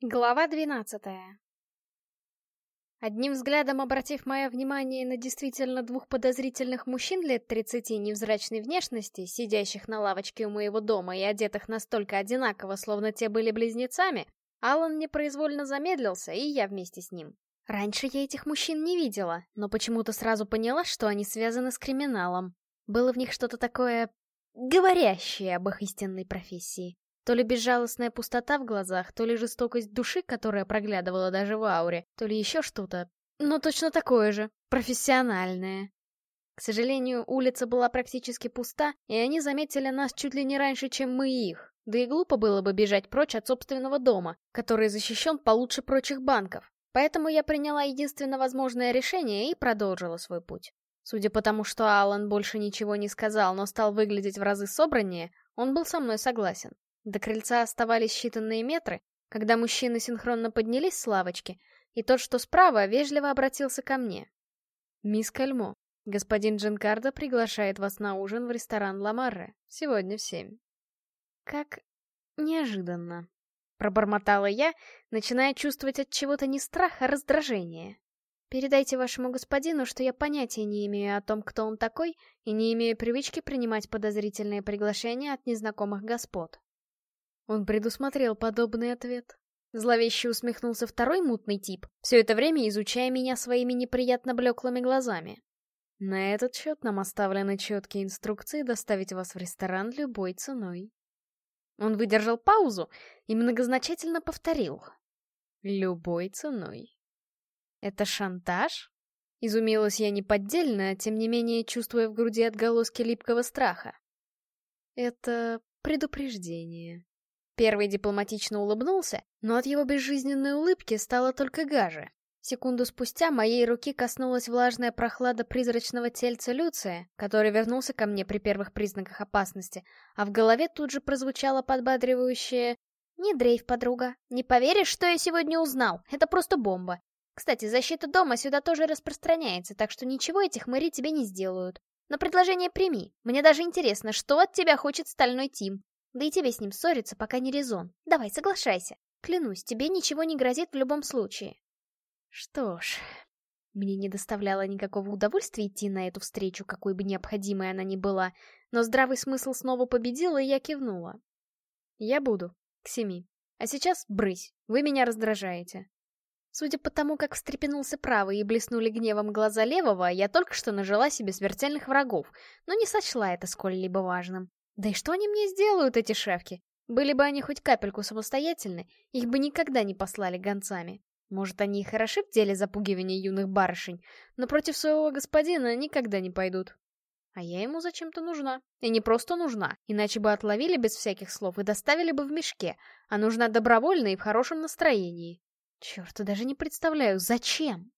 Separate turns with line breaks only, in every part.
Глава двенадцатая Одним взглядом обратив мое внимание на действительно двух подозрительных мужчин лет тридцати невзрачной внешности, сидящих на лавочке у моего дома и одетых настолько одинаково, словно те были близнецами, Алан непроизвольно замедлился, и я вместе с ним. Раньше я этих мужчин не видела, но почему-то сразу поняла, что они связаны с криминалом. Было в них что-то такое... говорящее об их истинной профессии. То ли безжалостная пустота в глазах, то ли жестокость души, которая проглядывала даже в ауре, то ли еще что-то. Но точно такое же, профессиональное. К сожалению, улица была практически пуста, и они заметили нас чуть ли не раньше, чем мы их. Да и глупо было бы бежать прочь от собственного дома, который защищен получше прочих банков. Поэтому я приняла единственно возможное решение и продолжила свой путь. Судя по тому, что Алан больше ничего не сказал, но стал выглядеть в разы собраннее, он был со мной согласен. До крыльца оставались считанные метры, когда мужчины синхронно поднялись с лавочки, и тот, что справа, вежливо обратился ко мне. «Мисс Кальмо, господин Джинкардо приглашает вас на ужин в ресторан Ламарре. Сегодня в семь». «Как неожиданно», — пробормотала я, начиная чувствовать от чего-то не страх, а раздражение. «Передайте вашему господину, что я понятия не имею о том, кто он такой, и не имею привычки принимать подозрительные приглашения от незнакомых господ». Он предусмотрел подобный ответ. Зловеще усмехнулся второй мутный тип, все это время изучая меня своими неприятно блеклыми глазами. На этот счет нам оставлены четкие инструкции доставить вас в ресторан любой ценой. Он выдержал паузу и многозначительно повторил. Любой ценой. Это шантаж? Изумилась я неподдельно, тем не менее чувствуя в груди отголоски липкого страха. Это предупреждение. Первый дипломатично улыбнулся, но от его безжизненной улыбки стало только гаже. Секунду спустя моей руки коснулась влажная прохлада призрачного тельца Люция, который вернулся ко мне при первых признаках опасности, а в голове тут же прозвучало подбадривающее «Не дрейф, подруга. Не поверишь, что я сегодня узнал? Это просто бомба. Кстати, защита дома сюда тоже распространяется, так что ничего этих мэри тебе не сделают. Но предложение прими. Мне даже интересно, что от тебя хочет стальной Тим. Да и тебе с ним ссориться пока не резон. Давай, соглашайся. Клянусь, тебе ничего не грозит в любом случае. Что ж, мне не доставляло никакого удовольствия идти на эту встречу, какой бы необходимой она ни была, но здравый смысл снова победил, и я кивнула. Я буду. К семи. А сейчас брысь, вы меня раздражаете. Судя по тому, как встрепенулся правый и блеснули гневом глаза левого, я только что нажила себе смертельных врагов, но не сочла это сколь-либо важным. Да и что они мне сделают, эти шефки? Были бы они хоть капельку самостоятельны, их бы никогда не послали гонцами. Может, они и хороши в деле запугивания юных барышень, но против своего господина никогда не пойдут. А я ему зачем-то нужна. И не просто нужна, иначе бы отловили без всяких слов и доставили бы в мешке, а нужна добровольно и в хорошем настроении. Черт, даже не представляю, зачем?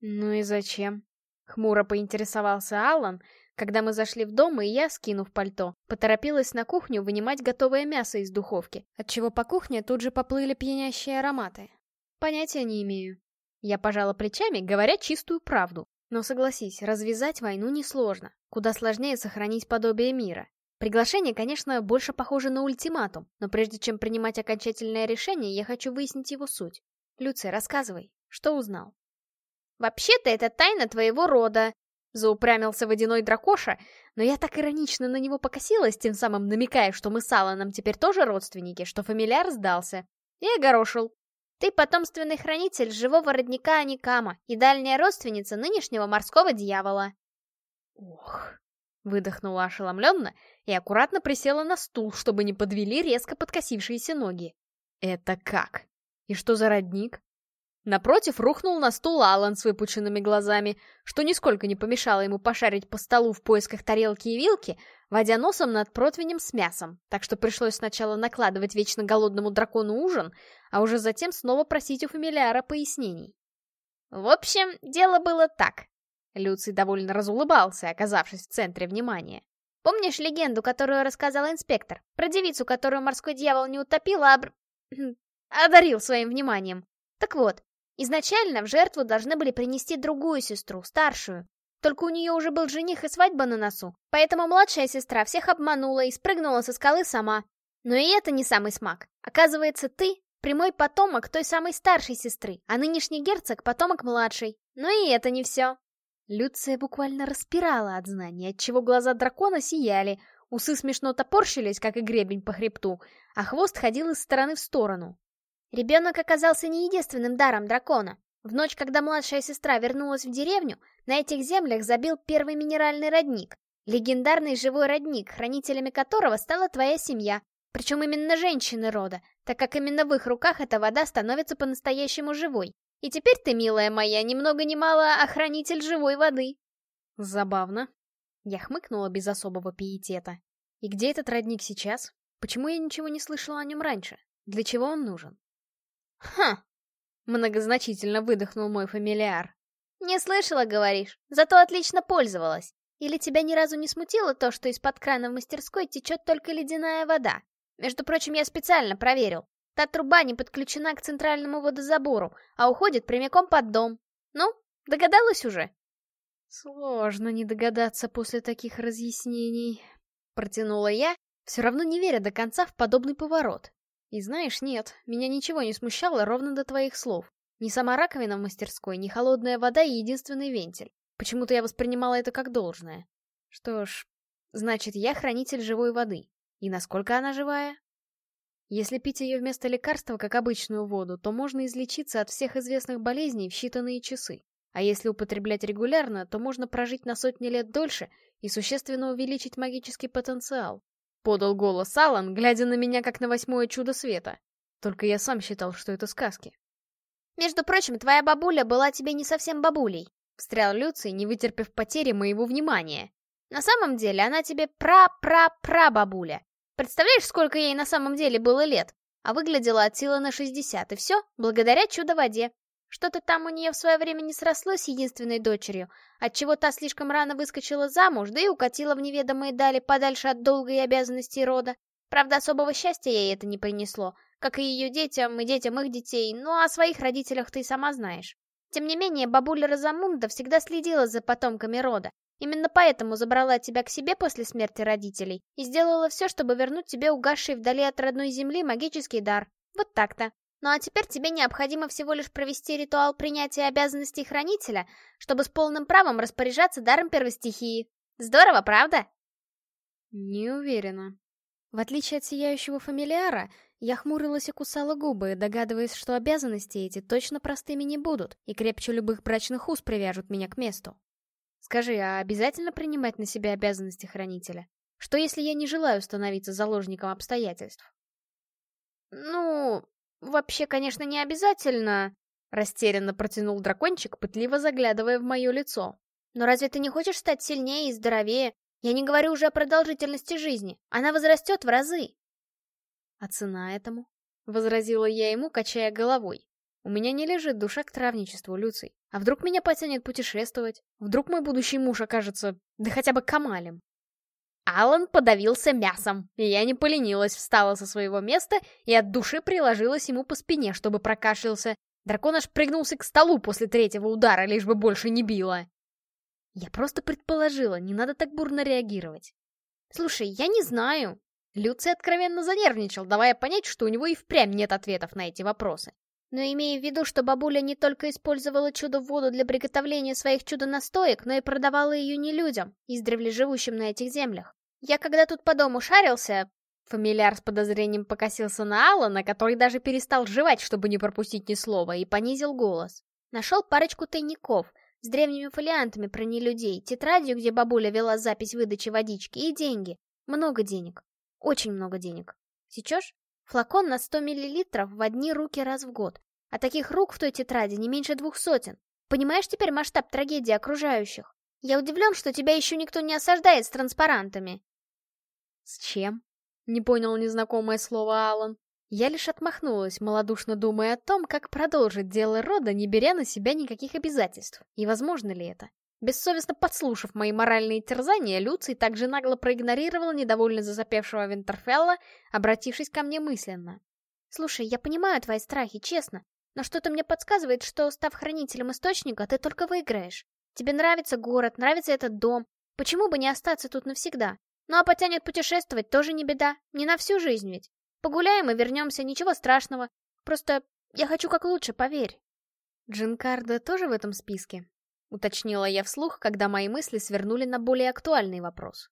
Ну и зачем? Хмуро поинтересовался Аллан, когда мы зашли в дом, и я, скинув пальто, поторопилась на кухню вынимать готовое мясо из духовки, отчего по кухне тут же поплыли пьянящие ароматы. Понятия не имею. Я пожала плечами, говоря чистую правду. Но согласись, развязать войну несложно. Куда сложнее сохранить подобие мира. Приглашение, конечно, больше похоже на ультиматум, но прежде чем принимать окончательное решение, я хочу выяснить его суть. Люция, рассказывай, что узнал? «Вообще-то это тайна твоего рода», Заупрямился водяной дракоша, но я так иронично на него покосилась, тем самым намекая, что мы с Алланом теперь тоже родственники, что фамильяр сдался. И огорошил. Ты потомственный хранитель живого родника Аникама и дальняя родственница нынешнего морского дьявола. Ох, выдохнула ошеломленно и аккуратно присела на стул, чтобы не подвели резко подкосившиеся ноги. Это как? И что за родник? Напротив рухнул на стул Алан с выпученными глазами, что нисколько не помешало ему пошарить по столу в поисках тарелки и вилки, водя носом над противнем с мясом, так что пришлось сначала накладывать вечно голодному дракону ужин, а уже затем снова просить у фамилиара пояснений. В общем, дело было так. Люций довольно разулыбался, оказавшись в центре внимания. Помнишь легенду, которую рассказал инспектор? Про девицу, которую морской дьявол не утопил, а обр... одарил своим вниманием. Так вот, Изначально в жертву должны были принести другую сестру, старшую. Только у нее уже был жених и свадьба на носу, поэтому младшая сестра всех обманула и спрыгнула со скалы сама. Но и это не самый смак. Оказывается, ты прямой потомок той самой старшей сестры, а нынешний герцог — потомок младшей. Но и это не все. Люция буквально распирала от знаний, отчего глаза дракона сияли, усы смешно топорщились, как и гребень по хребту, а хвост ходил из стороны в сторону. Ребенок оказался не единственным даром дракона. В ночь, когда младшая сестра вернулась в деревню, на этих землях забил первый минеральный родник. Легендарный живой родник, хранителями которого стала твоя семья. Причем именно женщины рода, так как именно в их руках эта вода становится по-настоящему живой. И теперь ты, милая моя, ни много ни мало охранитель живой воды. Забавно. Я хмыкнула без особого пиетета. И где этот родник сейчас? Почему я ничего не слышала о нем раньше? Для чего он нужен? Ха! Многозначительно выдохнул мой фамилиар. Не слышала, говоришь, зато отлично пользовалась. Или тебя ни разу не смутило то, что из-под крана в мастерской течет только ледяная вода? Между прочим, я специально проверил. Та труба не подключена к центральному водозабору, а уходит прямиком под дом. Ну, догадалась уже? Сложно не догадаться после таких разъяснений. Протянула я, все равно не веря до конца в подобный поворот. И знаешь, нет, меня ничего не смущало ровно до твоих слов. Ни сама раковина в мастерской, ни холодная вода и единственный вентиль. Почему-то я воспринимала это как должное. Что ж, значит, я хранитель живой воды. И насколько она живая? Если пить ее вместо лекарства, как обычную воду, то можно излечиться от всех известных болезней в считанные часы. А если употреблять регулярно, то можно прожить на сотни лет дольше и существенно увеличить магический потенциал. Подал голос Алан, глядя на меня как на восьмое чудо света. Только я сам считал, что это сказки. «Между прочим, твоя бабуля была тебе не совсем бабулей», — встрял Люций, не вытерпев потери моего внимания. «На самом деле она тебе пра-пра-пра-бабуля. Представляешь, сколько ей на самом деле было лет? А выглядела от силы на 60, и все, благодаря чудо-воде. Что-то там у нее в свое время не срослось с единственной дочерью, отчего та слишком рано выскочила замуж, да и укатила в неведомые дали подальше от долгой обязанности рода. Правда, особого счастья ей это не принесло, как и ее детям, и детям их детей, ну а о своих родителях ты сама знаешь. Тем не менее, бабуля Розамунда всегда следила за потомками рода, Именно поэтому забрала тебя к себе после смерти родителей и сделала все, чтобы вернуть тебе угасший вдали от родной земли магический дар. Вот так-то. Ну а теперь тебе необходимо всего лишь провести ритуал принятия обязанностей хранителя, чтобы с полным правом распоряжаться даром первостихии. Здорово, правда? Не уверена. В отличие от сияющего фамилиара, я хмурилась и кусала губы, догадываясь, что обязанности эти точно простыми не будут и крепче любых брачных уз привяжут меня к месту. Скажи, а обязательно принимать на себя обязанности хранителя? Что если я не желаю становиться заложником обстоятельств? Ну, вообще, конечно, не обязательно, растерянно протянул дракончик, пытливо заглядывая в мое лицо. Но разве ты не хочешь стать сильнее и здоровее? Я не говорю уже о продолжительности жизни. Она возрастет в разы. А цена этому? Возразила я ему, качая головой. У меня не лежит душа к травничеству, Люций. А вдруг меня потянет путешествовать? Вдруг мой будущий муж окажется, да хотя бы Камалем? Алан подавился мясом, и я не поленилась, встала со своего места и от души приложилась ему по спине, чтобы прокашлялся. Дракон аж пригнулся к столу после третьего удара, лишь бы больше не било. Я просто предположила, не надо так бурно реагировать. Слушай, я не знаю. Люций откровенно занервничал, давая понять, что у него и впрямь нет ответов на эти вопросы. Но имея в виду, что бабуля не только использовала чудо-воду для приготовления своих чудо-настоек, но и продавала ее не людям, издревле живущим на этих землях. Я когда тут по дому шарился... Фамильяр с подозрением покосился на Алана, который даже перестал жевать, чтобы не пропустить ни слова, и понизил голос. Нашел парочку тайников с древними фолиантами про нелюдей, тетрадью, где бабуля вела запись выдачи водички, и деньги. Много денег. Очень много денег. Сечешь? Флакон на 100 мл в одни руки раз в год. А таких рук в той тетради не меньше двух сотен. Понимаешь теперь масштаб трагедии окружающих? Я удивлен, что тебя еще никто не осаждает с транспарантами. С чем? Не понял незнакомое слово Алан. Я лишь отмахнулась, малодушно думая о том, как продолжить дело рода, не беря на себя никаких обязательств. И возможно ли это? Бессовестно подслушав мои моральные терзания, Люций также нагло проигнорировал недовольно засопевшего Винтерфелла, обратившись ко мне мысленно. «Слушай, я понимаю твои страхи, честно, но что-то мне подсказывает, что, став хранителем источника, ты только выиграешь. Тебе нравится город, нравится этот дом. Почему бы не остаться тут навсегда? Ну а потянет путешествовать тоже не беда, не на всю жизнь ведь. Погуляем и вернемся, ничего страшного. Просто я хочу как лучше, поверь. Джинкардо тоже в этом списке? Уточнила я вслух, когда мои мысли свернули на более актуальный вопрос.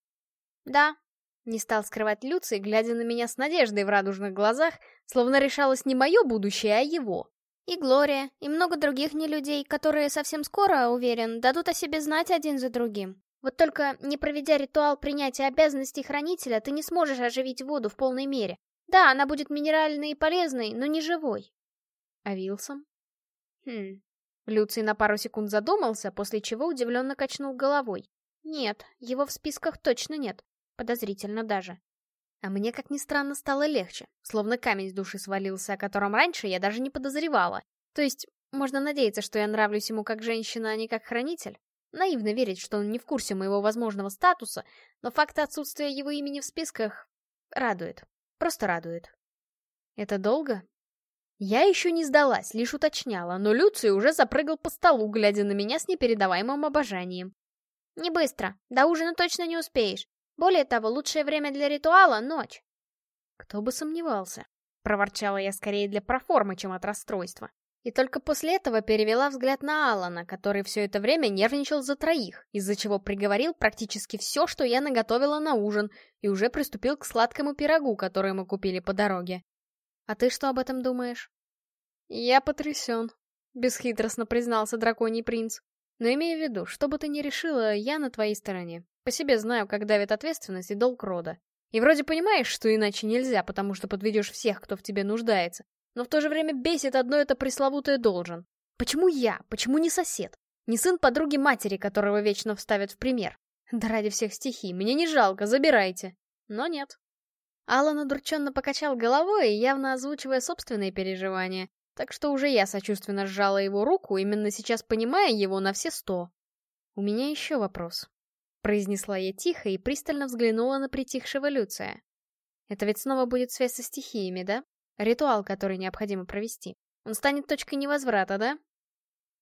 Да. Не стал скрывать Люций, глядя на меня с надеждой в радужных глазах, словно решалось не мое будущее, а его. И Глория, и много других нелюдей, которые совсем скоро, уверен, дадут о себе знать один за другим. Вот только, не проведя ритуал принятия обязанностей хранителя, ты не сможешь оживить воду в полной мере. Да, она будет минеральной и полезной, но не живой. А Вилсом? Хм. Люций на пару секунд задумался, после чего удивленно качнул головой. Нет, его в списках точно нет. Подозрительно даже. А мне, как ни странно, стало легче, словно камень с души свалился, о котором раньше я даже не подозревала. То есть, можно надеяться, что я нравлюсь ему как женщина, а не как хранитель? Наивно верить, что он не в курсе моего возможного статуса, но факт отсутствия его имени в списках радует. Просто радует. Это долго? Я еще не сдалась, лишь уточняла, но Люций уже запрыгал по столу, глядя на меня с непередаваемым обожанием. «Не быстро, до ужина точно не успеешь. Более того, лучшее время для ритуала — ночь». «Кто бы сомневался», — проворчала я скорее для проформы, чем от расстройства. И только после этого перевела взгляд на Алана, который все это время нервничал за троих, из-за чего приговорил практически все, что я наготовила на ужин, и уже приступил к сладкому пирогу, который мы купили по дороге. «А ты что об этом думаешь?» «Я потрясен», — бесхитростно признался драконий принц. «Но имея в виду, что бы ты ни решила, я на твоей стороне. По себе знаю, как давит ответственность и долг рода. И вроде понимаешь, что иначе нельзя, потому что подведешь всех, кто в тебе нуждается. Но в то же время бесит одно это пресловутое должен. Почему я? Почему не сосед? Не сын подруги матери, которого вечно вставят в пример? Да ради всех стихий, мне не жалко, забирайте. Но нет. Алан удрученно покачал головой, явно озвучивая собственные переживания. Так что уже я сочувственно сжала его руку, именно сейчас понимая его на все сто. «У меня еще вопрос», — произнесла я тихо и пристально взглянула на притихшего Люция. «Это ведь снова будет связь со стихиями, да?» Ритуал, который необходимо провести. Он станет точкой невозврата, да?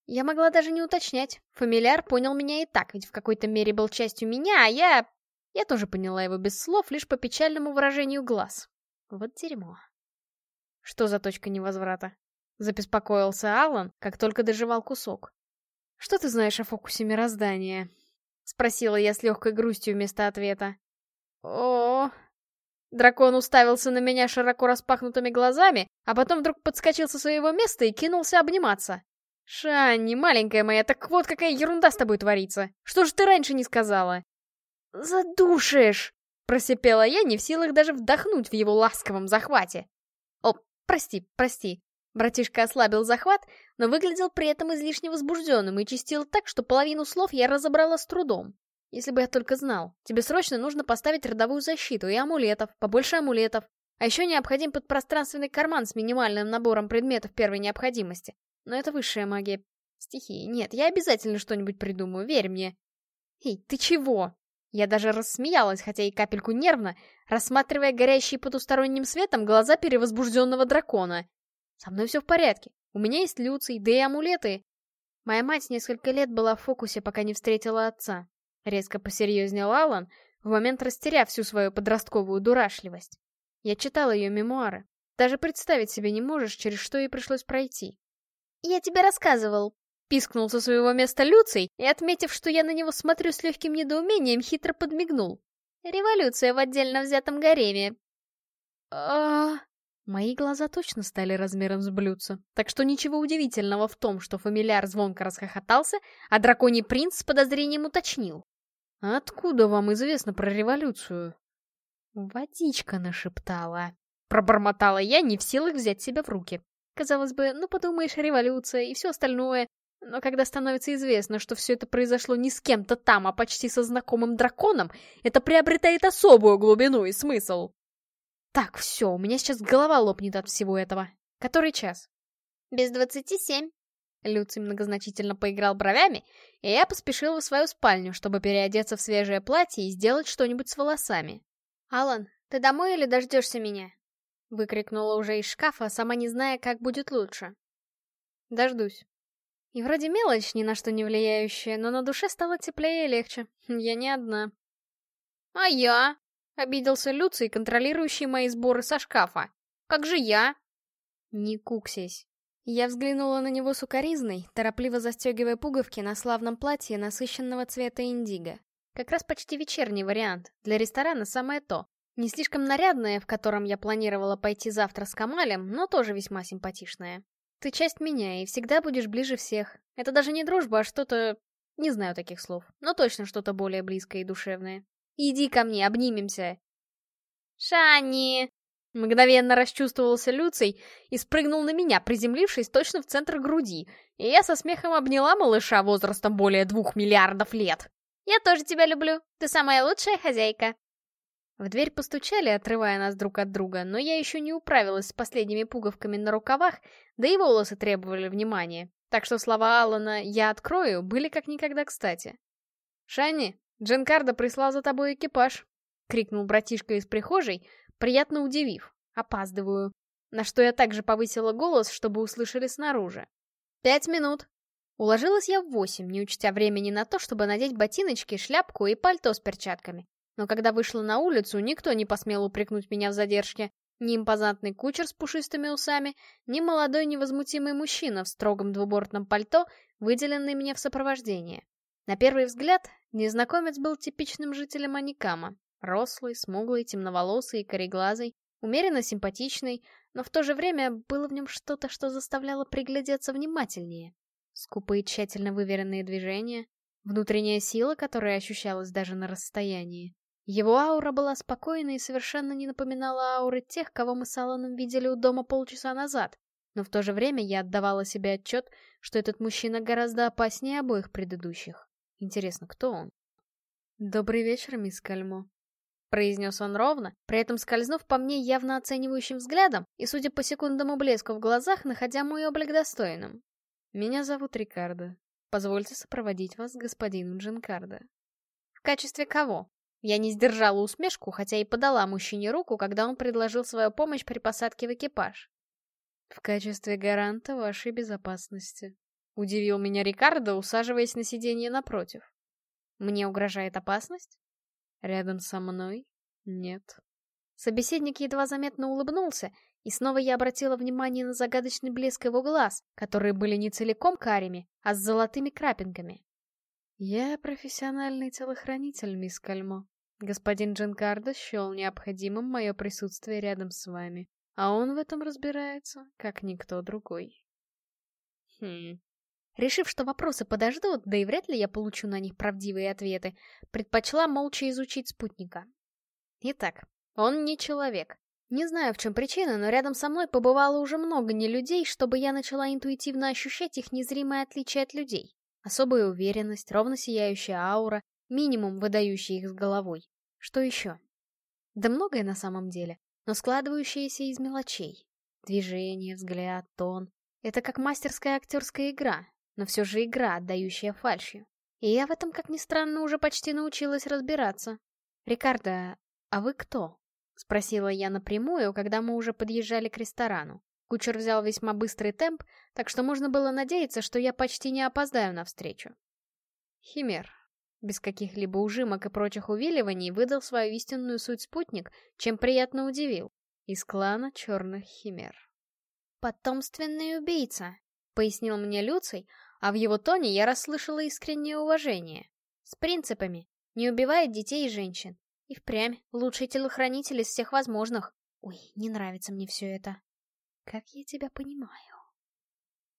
Я могла даже не уточнять. Фамильяр понял меня и так, ведь в какой-то мере был частью меня, а я... Я тоже поняла его без слов, лишь по печальному выражению глаз. Вот дерьмо. Что за точка невозврата? Забеспокоился Алан, как только доживал кусок. «Что ты знаешь о фокусе мироздания?» Спросила я с легкой грустью вместо ответа. «О, Дракон уставился на меня широко распахнутыми глазами, а потом вдруг подскочил со своего места и кинулся обниматься. «Шанни, маленькая моя, так вот какая ерунда с тобой творится! Что же ты раньше не сказала?» «Задушишь!» — просипела я, не в силах даже вдохнуть в его ласковом захвате. «О, прости, прости». Братишка ослабил захват, но выглядел при этом излишне возбужденным и чистил так, что половину слов я разобрала с трудом. Если бы я только знал. Тебе срочно нужно поставить родовую защиту и амулетов, побольше амулетов. А еще необходим подпространственный карман с минимальным набором предметов первой необходимости. Но это высшая магия стихии. Нет, я обязательно что-нибудь придумаю, верь мне. Эй, ты чего? Я даже рассмеялась, хотя и капельку нервно, рассматривая горящие потусторонним светом глаза перевозбужденного дракона. Со мной все в порядке. У меня есть люций, да и амулеты. Моя мать несколько лет была в фокусе, пока не встретила отца. Резко посерьезнел Алан, в момент растеряв всю свою подростковую дурашливость. Я читал ее мемуары. Даже представить себе не можешь, через что ей пришлось пройти. «Я тебе рассказывал», — пискнул со своего места Люций и, отметив, что я на него смотрю с легким недоумением, хитро подмигнул. «Революция в отдельно взятом гареме». а Мои глаза точно стали размером с блюдца, так что ничего удивительного в том, что фамильяр звонко расхохотался, а драконий принц с подозрением уточнил. «Откуда вам известно про революцию?» «Водичка нашептала». Пробормотала я, не в силах взять себя в руки. Казалось бы, ну подумаешь, революция и все остальное. Но когда становится известно, что все это произошло не с кем-то там, а почти со знакомым драконом, это приобретает особую глубину и смысл. Так, все, у меня сейчас голова лопнет от всего этого. Который час? Без двадцати семь. Люций многозначительно поиграл бровями, и я поспешила в свою спальню, чтобы переодеться в свежее платье и сделать что-нибудь с волосами. «Алан, ты домой или дождешься меня?» Выкрикнула уже из шкафа, сама не зная, как будет лучше. «Дождусь». И вроде мелочь, ни на что не влияющая, но на душе стало теплее и легче. Я не одна. «А я?» — обиделся Люций, контролирующий мои сборы со шкафа. «Как же я?» Не куксись. Я взглянула на него сукоризной, торопливо застегивая пуговки на славном платье насыщенного цвета индиго. Как раз почти вечерний вариант, для ресторана самое то. Не слишком нарядное, в котором я планировала пойти завтра с Камалем, но тоже весьма симпатичное. Ты часть меня и всегда будешь ближе всех. Это даже не дружба, а что-то... Не знаю таких слов, но точно что-то более близкое и душевное. Иди ко мне, обнимемся. Шани! Мгновенно расчувствовался Люций и спрыгнул на меня, приземлившись точно в центр груди, и я со смехом обняла малыша возрастом более двух миллиардов лет. «Я тоже тебя люблю. Ты самая лучшая хозяйка». В дверь постучали, отрывая нас друг от друга, но я еще не управилась с последними пуговками на рукавах, да и волосы требовали внимания. Так что слова Алана «я открою» были как никогда кстати. «Шанни, Джинкардо прислал за тобой экипаж», — крикнул братишка из прихожей, приятно удивив. Опаздываю. На что я также повысила голос, чтобы услышали снаружи. «Пять минут». Уложилась я в восемь, не учтя времени на то, чтобы надеть ботиночки, шляпку и пальто с перчатками. Но когда вышла на улицу, никто не посмел упрекнуть меня в задержке. Ни импозантный кучер с пушистыми усами, ни молодой невозмутимый мужчина в строгом двубортном пальто, выделенный мне в сопровождение. На первый взгляд, незнакомец был типичным жителем Аникама. Рослый, смуглый, темноволосый и кореглазый, умеренно симпатичный, но в то же время было в нем что-то, что заставляло приглядеться внимательнее. Скупые тщательно выверенные движения, внутренняя сила, которая ощущалась даже на расстоянии. Его аура была спокойной и совершенно не напоминала ауры тех, кого мы с Алланом видели у дома полчаса назад. Но в то же время я отдавала себе отчет, что этот мужчина гораздо опаснее обоих предыдущих. Интересно, кто он? «Добрый вечер, мисс Кальмо», — произнес он ровно, при этом скользнув по мне явно оценивающим взглядом и, судя по секундному блеску в глазах, находя мой облик достойным. «Меня зовут Рикардо. Позвольте сопроводить вас господину Джинкардо». «В качестве кого?» Я не сдержала усмешку, хотя и подала мужчине руку, когда он предложил свою помощь при посадке в экипаж. «В качестве гаранта вашей безопасности», — удивил меня Рикардо, усаживаясь на сиденье напротив. «Мне угрожает опасность?» Рядом со мной? Нет. Собеседник едва заметно улыбнулся, и снова я обратила внимание на загадочный блеск его глаз, которые были не целиком карими, а с золотыми крапинками. Я профессиональный телохранитель, мисс Кальмо. Господин Джинкардо счел необходимым мое присутствие рядом с вами, а он в этом разбирается, как никто другой. Хм, Решив, что вопросы подождут, да и вряд ли я получу на них правдивые ответы, предпочла молча изучить спутника. Итак, он не человек. Не знаю, в чем причина, но рядом со мной побывало уже много не людей, чтобы я начала интуитивно ощущать их незримое отличие от людей. Особая уверенность, ровно сияющая аура, минимум, выдающий их с головой. Что еще? Да многое на самом деле, но складывающееся из мелочей. Движение, взгляд, тон. Это как мастерская актерская игра, но все же игра, отдающая фальшью. И я в этом, как ни странно, уже почти научилась разбираться. «Рикардо, а вы кто?» — спросила я напрямую, когда мы уже подъезжали к ресторану. Кучер взял весьма быстрый темп, так что можно было надеяться, что я почти не опоздаю на встречу. Химер. Без каких-либо ужимок и прочих увиливаний выдал свою истинную суть спутник, чем приятно удивил. Из клана черных химер. «Потомственный убийца», — пояснил мне Люций, а в его тоне я расслышала искреннее уважение. С принципами. Не убивает детей и женщин. И впрямь лучший телохранитель из всех возможных. Ой, не нравится мне все это. Как я тебя понимаю.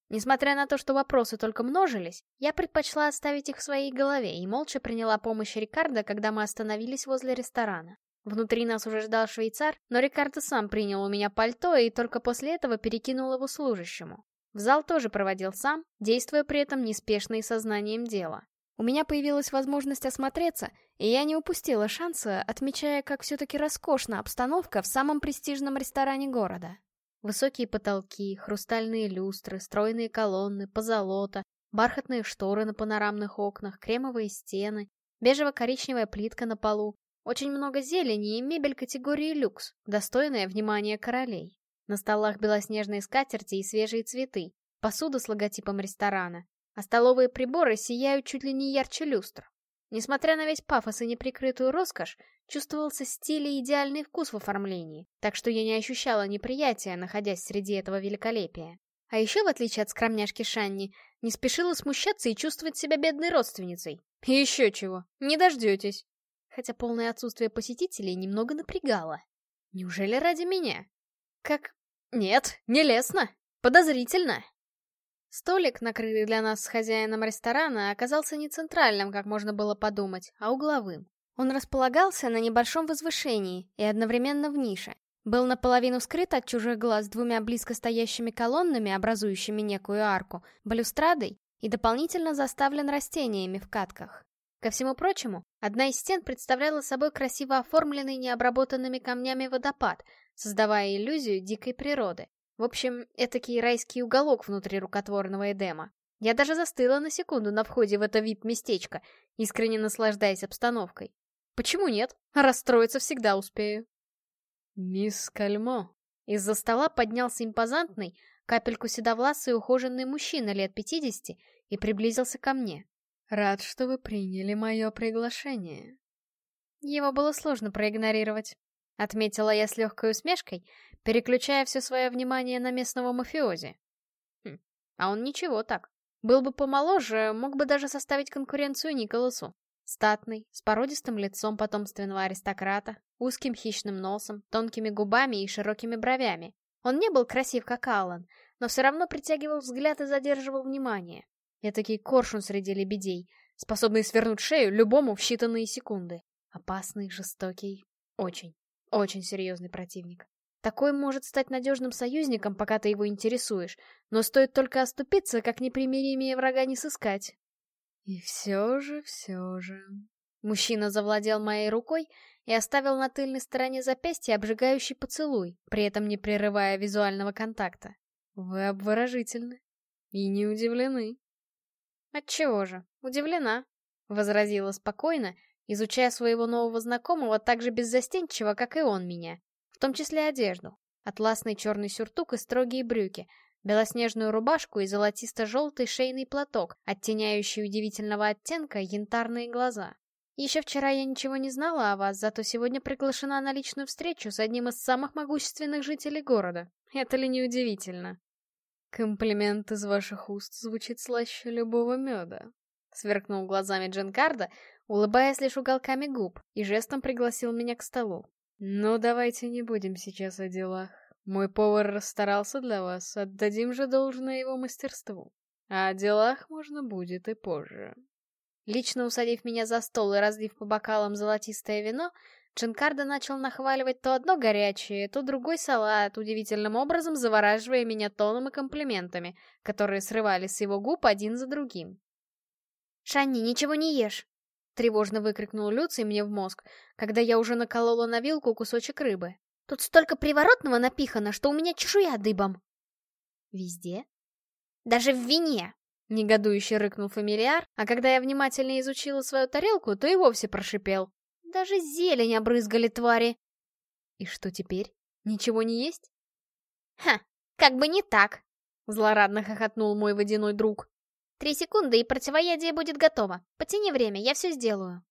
Несмотря на то, что вопросы только множились, я предпочла оставить их в своей голове и молча приняла помощь Рикардо, когда мы остановились возле ресторана. Внутри нас уже ждал швейцар, но Рикардо сам принял у меня пальто и только после этого перекинул его служащему. В зал тоже проводил сам, действуя при этом неспешно и сознанием дела. У меня появилась возможность осмотреться, и я не упустила шанса, отмечая, как все-таки роскошна обстановка в самом престижном ресторане города. Высокие потолки, хрустальные люстры, стройные колонны, позолота, бархатные шторы на панорамных окнах, кремовые стены, бежево-коричневая плитка на полу, очень много зелени и мебель категории люкс, достойная внимания королей. На столах белоснежные скатерти и свежие цветы, посуда с логотипом ресторана, а столовые приборы сияют чуть ли не ярче люстр. Несмотря на весь пафос и неприкрытую роскошь, чувствовался стиль и идеальный вкус в оформлении, так что я не ощущала неприятия, находясь среди этого великолепия. А еще, в отличие от скромняшки Шанни, не спешила смущаться и чувствовать себя бедной родственницей. И еще чего, не дождетесь. Хотя полное отсутствие посетителей немного напрягало. Неужели ради меня? Как... Нет, нелестно. Подозрительно. Столик, накрытый для нас с хозяином ресторана, оказался не центральным, как можно было подумать, а угловым. Он располагался на небольшом возвышении и одновременно в нише. Был наполовину скрыт от чужих глаз двумя близко стоящими колоннами, образующими некую арку, балюстрадой и дополнительно заставлен растениями в катках. Ко всему прочему, одна из стен представляла собой красиво оформленный необработанными камнями водопад, создавая иллюзию дикой природы. В общем, этакий райский уголок внутри рукотворного Эдема. Я даже застыла на секунду на входе в это вип-местечко, искренне наслаждаясь обстановкой. Почему нет? Расстроиться всегда успею.
«Мисс Кальмо».
Из-за стола поднялся импозантный, капельку седовласый ухоженный мужчина лет пятидесяти и приблизился ко мне.
«Рад, что вы приняли мое приглашение».
Его было сложно проигнорировать. Отметила я с легкой усмешкой, переключая все свое внимание на местного мафиози. Хм, а он ничего так. Был бы помоложе, мог бы даже составить конкуренцию Николасу. Статный, с породистым лицом потомственного аристократа, узким хищным носом, тонкими губами и широкими бровями. Он не был красив, как Аллан, но все равно притягивал взгляд и задерживал внимание. Этакий коршун среди лебедей, способный свернуть шею любому в считанные секунды. Опасный, жестокий, очень. Очень серьезный противник. Такой может стать надежным союзником, пока ты его интересуешь, но стоит только оступиться, как непримиримее врага не сыскать.
И все же, все же...
Мужчина завладел моей рукой и оставил на тыльной стороне запястья обжигающий поцелуй, при этом не прерывая визуального контакта.
Вы обворожительны. И не удивлены.
Отчего же? Удивлена. Возразила спокойно, изучая своего нового знакомого так же беззастенчиво, как и он меня, в том числе одежду. Атласный черный сюртук и строгие брюки, белоснежную рубашку и золотисто-желтый шейный платок, оттеняющий удивительного оттенка янтарные глаза. Еще вчера я ничего не знала о вас, зато сегодня приглашена на личную встречу с одним из самых могущественных жителей города. Это ли не удивительно?
Комплимент из ваших уст звучит слаще любого меда.
Сверкнул глазами Дженкарда, улыбаясь лишь уголками губ, и жестом пригласил меня к столу.
«Ну, давайте не будем сейчас о делах. Мой повар расстарался для вас, отдадим же должное его мастерству. А о делах можно будет и позже».
Лично усадив меня за стол и разлив по бокалам золотистое вино, Джинкардо начал нахваливать то одно горячее, то другой салат, удивительным образом завораживая меня тоном и комплиментами, которые срывались с его губ один за другим. «Шанни, ничего не ешь!» — тревожно выкрикнул Люций мне в мозг, когда я уже наколола на вилку кусочек рыбы. «Тут столько приворотного напихано, что у меня чешуя дыбом!» «Везде?» «Даже в вине!» — негодующе рыкнул фамильяр, а когда я внимательно изучила свою тарелку, то и вовсе прошипел. «Даже зелень обрызгали твари!» «И что теперь? Ничего не есть?» «Ха, как бы не так!» — злорадно хохотнул мой водяной друг. Три секунды, и противоядие будет готово. Потяни время, я все сделаю.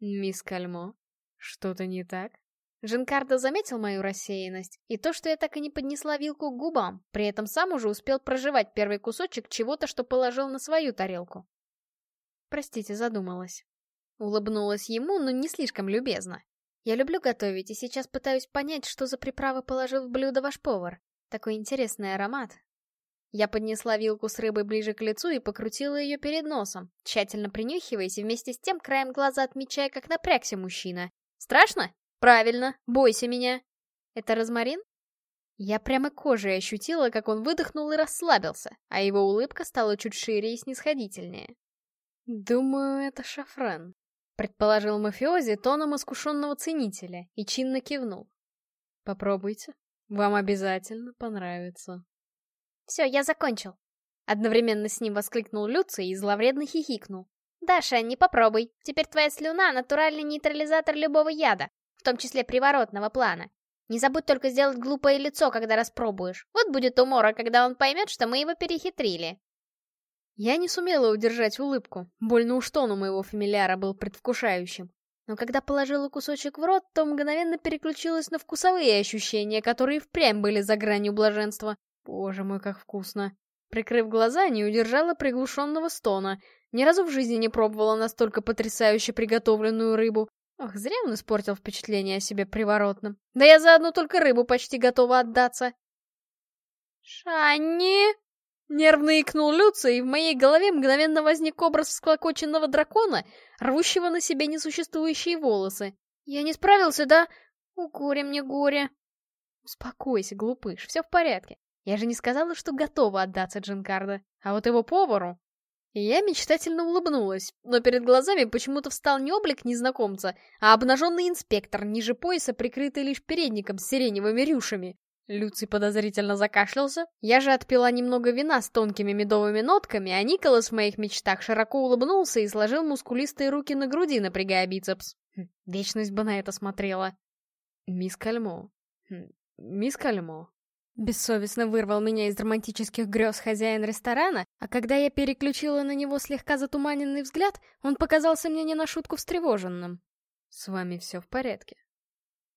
Мисс Кальмо, что-то не так?
Жинкардо заметил мою рассеянность и то, что я так и не поднесла вилку к губам, при этом сам уже успел проживать первый кусочек чего-то, что положил на свою тарелку. Простите, задумалась. Улыбнулась ему, но не слишком любезно. Я люблю готовить и сейчас пытаюсь понять, что за приправы положил в блюдо ваш повар. Такой интересный аромат, я поднесла вилку с рыбой ближе к лицу и покрутила ее перед носом, тщательно принюхиваясь и вместе с тем краем глаза отмечая, как напрягся мужчина. «Страшно? Правильно, бойся меня!» «Это розмарин?» Я прямо кожей ощутила, как он выдохнул и расслабился, а его улыбка стала чуть шире и снисходительнее.
«Думаю, это шафран», —
предположил мафиози тоном искушенного ценителя и чинно кивнул.
«Попробуйте, вам обязательно понравится».
«Все, я закончил!» Одновременно с ним воскликнул Люций и зловредно хихикнул. «Даша, не попробуй. Теперь твоя слюна — натуральный нейтрализатор любого яда, в том числе приворотного плана. Не забудь только сделать глупое лицо, когда распробуешь. Вот будет умора, когда он поймет, что мы его перехитрили». Я не сумела удержать улыбку, больно уж тон у моего фамильяра был предвкушающим. Но когда положила кусочек в рот, то мгновенно переключилась на вкусовые ощущения, которые впрямь были за гранью блаженства. Боже мой, как вкусно. Прикрыв глаза, не удержала приглушенного стона. Ни разу в жизни не пробовала настолько потрясающе приготовленную рыбу. Ох, зря он испортил впечатление о себе приворотным. Да я за одну только рыбу почти готова отдаться. «Шанни!» Нервно икнул Люци, и в моей голове мгновенно возник образ всклокоченного дракона, рвущего на себе несуществующие волосы. «Я не справился, да? О, горе мне, горе!» «Успокойся, глупыш, все в порядке. Я же не сказала, что готова отдаться Джинкардо, а вот его повару я мечтательно улыбнулась, но перед глазами почему-то встал не облик незнакомца, а обнаженный инспектор, ниже пояса, прикрытый лишь передником с сиреневыми рюшами. Люций подозрительно закашлялся. Я же отпила немного вина с тонкими медовыми нотками, а Николас в моих мечтах широко улыбнулся и сложил мускулистые руки на груди, напрягая бицепс. Хм, вечность бы на это смотрела.
«Мисс Кальмо. Хм, мисс Кальмо»,
Бессовестно вырвал меня из романтических грез хозяин ресторана, а когда я переключила на него слегка затуманенный взгляд, он показался мне не на шутку встревоженным.
«С вами все в порядке?»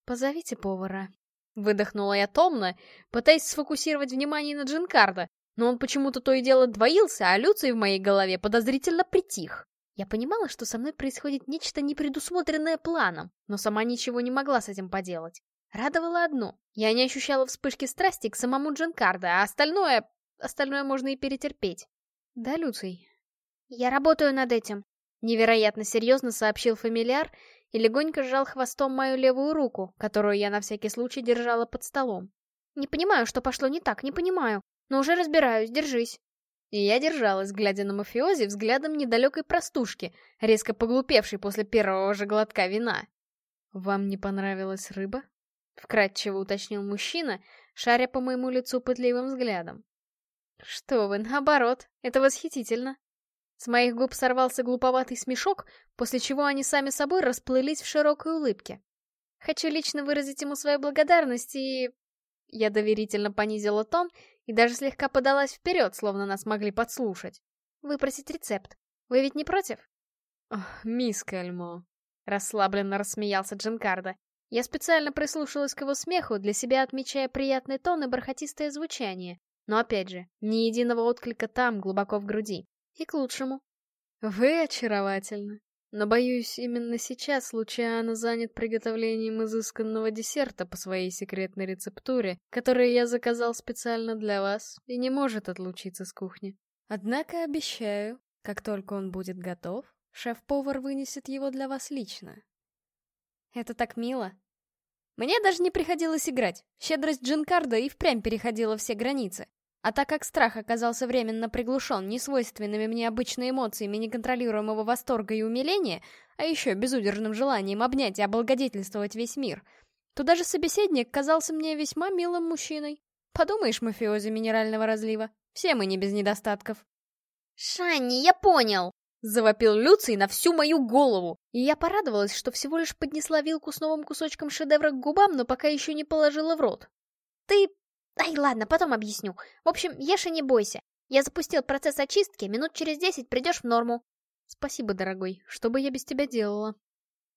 «Позовите повара». Выдохнула я томно, пытаясь сфокусировать внимание на Джинкарда, но он почему-то то и дело двоился, а Люций в моей голове подозрительно притих. Я понимала, что со мной происходит нечто непредусмотренное планом, но сама ничего не могла с этим поделать. Радовало одно. Я не ощущала вспышки страсти к самому Джанкарда, а остальное... Остальное можно и перетерпеть. Да, Люций? Я работаю над этим. Невероятно серьезно сообщил фамильяр и легонько сжал хвостом мою левую руку, которую я на всякий случай держала под столом. Не понимаю, что пошло не так, не понимаю. Но уже разбираюсь, держись. И я держалась, глядя на мафиози взглядом недалекой простушки, резко поглупевшей после первого же глотка вина.
«Вам не понравилась рыба?»
— вкратчиво уточнил мужчина, шаря по моему лицу пытливым взглядом. «Что вы, наоборот, это восхитительно!» С моих губ сорвался глуповатый смешок, после чего они сами собой расплылись в широкой улыбке. Хочу лично выразить ему свою благодарность и... Я доверительно понизила тон и даже слегка подалась вперед, словно нас могли подслушать. Выпросить рецепт. Вы ведь не против?
Ох, мисс Кальмо.
Расслабленно рассмеялся Джинкардо. Я специально прислушалась к его смеху, для себя отмечая приятный тон и бархатистое звучание. Но опять же, ни единого отклика там, глубоко в груди. И к лучшему.
Вы очаровательны. Но, боюсь, именно сейчас Лучиано занят приготовлением изысканного десерта по своей секретной рецептуре, который я заказал специально для вас, и не может отлучиться с кухни. Однако обещаю, как только он будет готов, шеф-повар вынесет его для вас лично.
Это так мило. Мне даже не приходилось играть. Щедрость Джинкарда и впрямь переходила все границы. А так как страх оказался временно приглушен несвойственными мне обычными эмоциями неконтролируемого восторга и умиления, а еще безудержным желанием обнять и облагодетельствовать весь мир, то даже собеседник казался мне весьма милым мужчиной. Подумаешь, мафиози минерального разлива. Все мы не без недостатков. «Шанни, я понял!» Завопил Люций на всю мою голову, и я порадовалась, что всего лишь поднесла вилку с новым кусочком шедевра к губам, но пока еще не положила в рот. Ты... Ай, ладно, потом объясню. В общем, ешь и не бойся. Я запустил процесс очистки, минут через десять придешь в норму.
Спасибо, дорогой. Что бы я без тебя делала?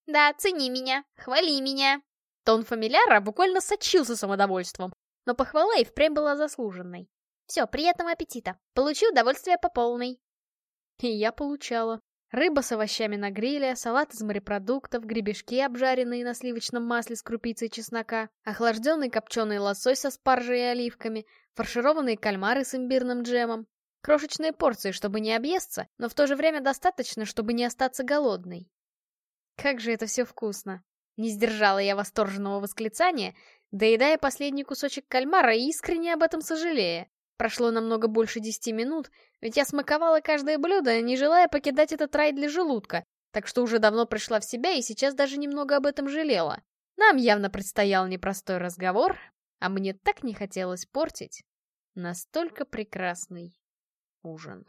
Да, цени меня, хвали меня. Тон фамильяра буквально сочился самодовольством, но похвала и впрямь была заслуженной. Все, приятного аппетита. Получи удовольствие по полной. И я получала. Рыба с овощами на гриле, салат из морепродуктов, гребешки, обжаренные на сливочном масле с крупицей чеснока, охлажденный копченый лосось со спаржей и оливками, фаршированные кальмары с имбирным джемом. Крошечные порции, чтобы не объесться, но в то же время достаточно, чтобы не остаться голодной. Как же это все вкусно! Не сдержала я восторженного восклицания, доедая последний кусочек кальмара и искренне об этом сожалея. Прошло намного больше десяти минут, ведь я смаковала каждое блюдо, не желая покидать этот рай для желудка, так что уже давно пришла в себя и сейчас даже немного об этом жалела. Нам явно предстоял непростой разговор, а мне так не хотелось портить настолько прекрасный ужин.